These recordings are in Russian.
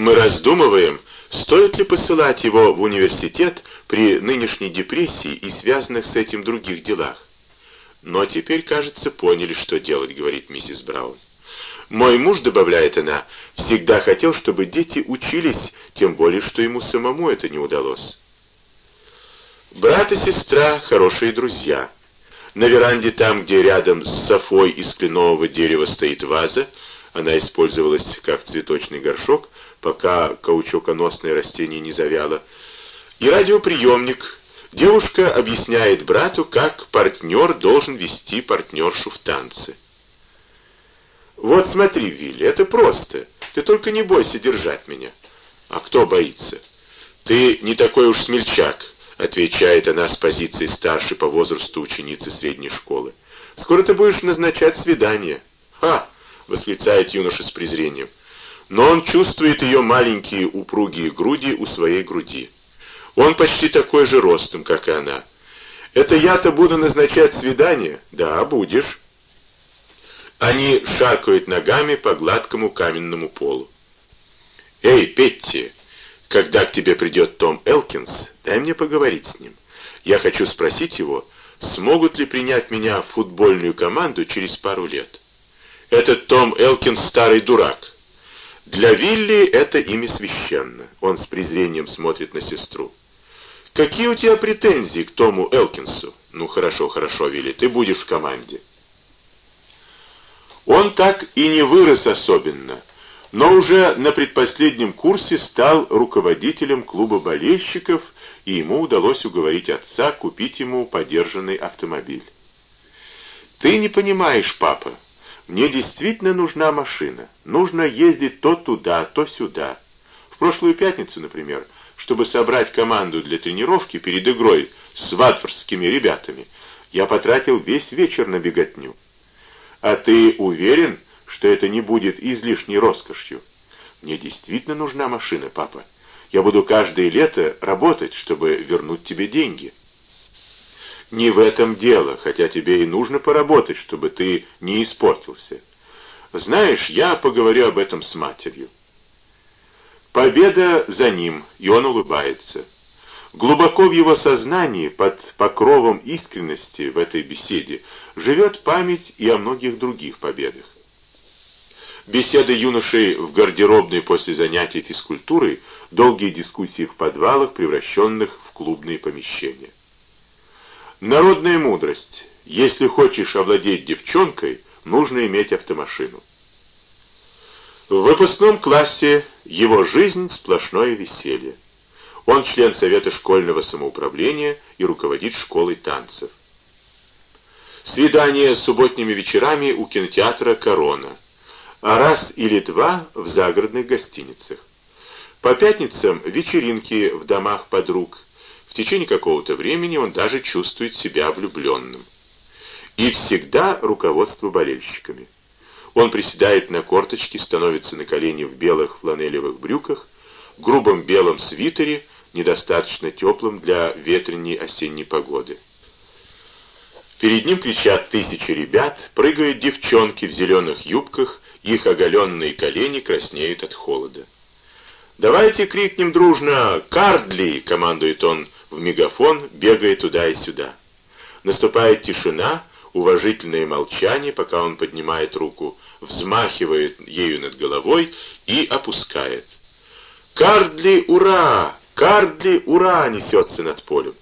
Мы раздумываем, стоит ли посылать его в университет при нынешней депрессии и связанных с этим других делах. Но теперь, кажется, поняли, что делать, говорит миссис Браун. Мой муж, добавляет она, всегда хотел, чтобы дети учились, тем более, что ему самому это не удалось. Брат и сестра — хорошие друзья. На веранде там, где рядом с софой из кленового дерева стоит ваза, она использовалась как цветочный горшок, пока каучуконосное растение не завяло, и радиоприемник. Девушка объясняет брату, как партнер должен вести партнершу в танце. «Вот смотри, Вилли, это просто. Ты только не бойся держать меня». «А кто боится?» «Ты не такой уж смельчак», — отвечает она с позиции старшей по возрасту ученицы средней школы. «Скоро ты будешь назначать свидание». «Ха!» — восклицает юноша с презрением. Но он чувствует ее маленькие упругие груди у своей груди. Он почти такой же ростом, как и она. «Это я-то буду назначать свидание?» «Да, будешь». Они шаркают ногами по гладкому каменному полу. «Эй, Петти, когда к тебе придет Том Элкинс, дай мне поговорить с ним. Я хочу спросить его, смогут ли принять меня в футбольную команду через пару лет. Этот Том Элкинс старый дурак. Для Вилли это имя священно. Он с презрением смотрит на сестру. Какие у тебя претензии к Тому Элкинсу? Ну хорошо, хорошо, Вилли, ты будешь в команде. Он так и не вырос особенно, но уже на предпоследнем курсе стал руководителем клуба болельщиков, и ему удалось уговорить отца купить ему подержанный автомобиль. «Ты не понимаешь, папа, мне действительно нужна машина. Нужно ездить то туда, то сюда. В прошлую пятницу, например, чтобы собрать команду для тренировки перед игрой с ватфордскими ребятами, я потратил весь вечер на беготню. А ты уверен, что это не будет излишней роскошью? Мне действительно нужна машина, папа. Я буду каждое лето работать, чтобы вернуть тебе деньги. Не в этом дело, хотя тебе и нужно поработать, чтобы ты не испортился. Знаешь, я поговорю об этом с матерью. Победа за ним, и он улыбается. Глубоко в его сознании, под покровом искренности в этой беседе, живет память и о многих других победах. Беседы юношей в гардеробной после занятий физкультурой, долгие дискуссии в подвалах, превращенных в клубные помещения. Народная мудрость. Если хочешь овладеть девчонкой, нужно иметь автомашину. В выпускном классе его жизнь сплошное веселье. Он член Совета школьного самоуправления и руководит школой танцев. Свидание субботними вечерами у кинотеатра «Корона», а раз или два в загородных гостиницах. По пятницам вечеринки в домах подруг. В течение какого-то времени он даже чувствует себя влюбленным. И всегда руководство болельщиками. Он приседает на корточки, становится на колени в белых фланелевых брюках, грубом белом свитере, недостаточно теплым для ветреной осенней погоды. Перед ним кричат тысячи ребят, прыгают девчонки в зеленых юбках, их оголенные колени краснеют от холода. «Давайте крикнем дружно «Кардли!» — командует он в мегафон, бегая туда и сюда. Наступает тишина, уважительное молчание, пока он поднимает руку, взмахивает ею над головой и опускает. «Кардли, ура! Кардли, ура!» несется над полем.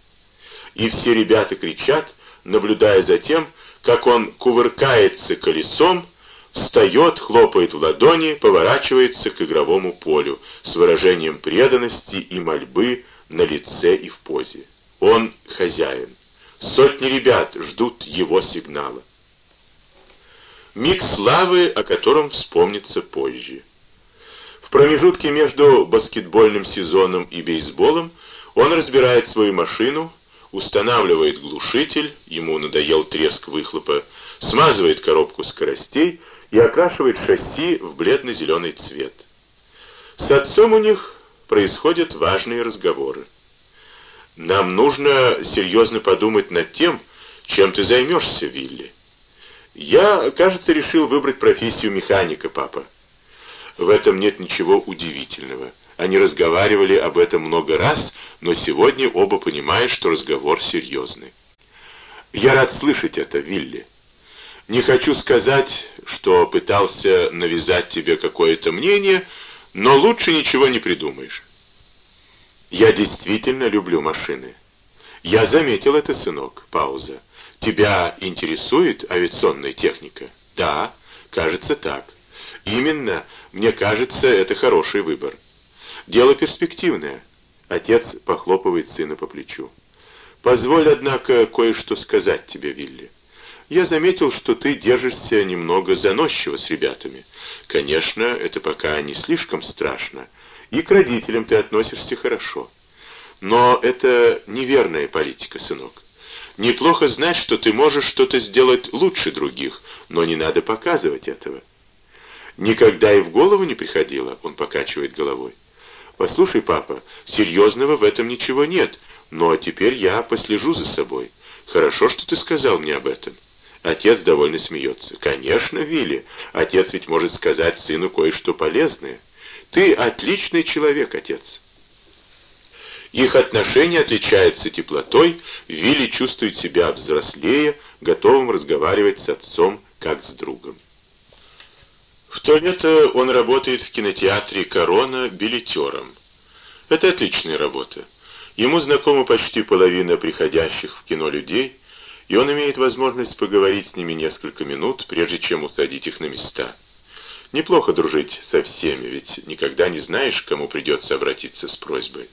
И все ребята кричат, наблюдая за тем, как он кувыркается колесом, встает, хлопает в ладони, поворачивается к игровому полю с выражением преданности и мольбы на лице и в позе. Он хозяин. Сотни ребят ждут его сигнала. Миг славы, о котором вспомнится позже. В промежутке между баскетбольным сезоном и бейсболом он разбирает свою машину, устанавливает глушитель, ему надоел треск выхлопа, смазывает коробку скоростей и окрашивает шасси в бледно-зеленый цвет. С отцом у них происходят важные разговоры. «Нам нужно серьезно подумать над тем, чем ты займешься, Вилли. Я, кажется, решил выбрать профессию механика, папа. В этом нет ничего удивительного. Они разговаривали об этом много раз, но сегодня оба понимают, что разговор серьезный. Я рад слышать это, Вилли. Не хочу сказать, что пытался навязать тебе какое-то мнение, но лучше ничего не придумаешь. Я действительно люблю машины. Я заметил это, сынок. Пауза. Тебя интересует авиационная техника? Да, кажется так. Именно, мне кажется, это хороший выбор. Дело перспективное. Отец похлопывает сына по плечу. Позволь, однако, кое-что сказать тебе, Вилли. Я заметил, что ты держишься немного заносчиво с ребятами. Конечно, это пока не слишком страшно. И к родителям ты относишься хорошо. Но это неверная политика, сынок. Неплохо знать, что ты можешь что-то сделать лучше других, но не надо показывать этого. Никогда и в голову не приходило, он покачивает головой. Послушай, папа, серьезного в этом ничего нет, но теперь я послежу за собой. Хорошо, что ты сказал мне об этом. Отец довольно смеется. «Конечно, Вилли. Отец ведь может сказать сыну кое-что полезное. Ты отличный человек, отец». Их отношения отличаются теплотой, Вилли чувствует себя взрослее, готовым разговаривать с отцом, как с другом. В то лето он работает в кинотеатре «Корона» билетером. Это отличная работа. Ему знакома почти половина приходящих в кино людей – и он имеет возможность поговорить с ними несколько минут, прежде чем усадить их на места. Неплохо дружить со всеми, ведь никогда не знаешь, к кому придется обратиться с просьбой.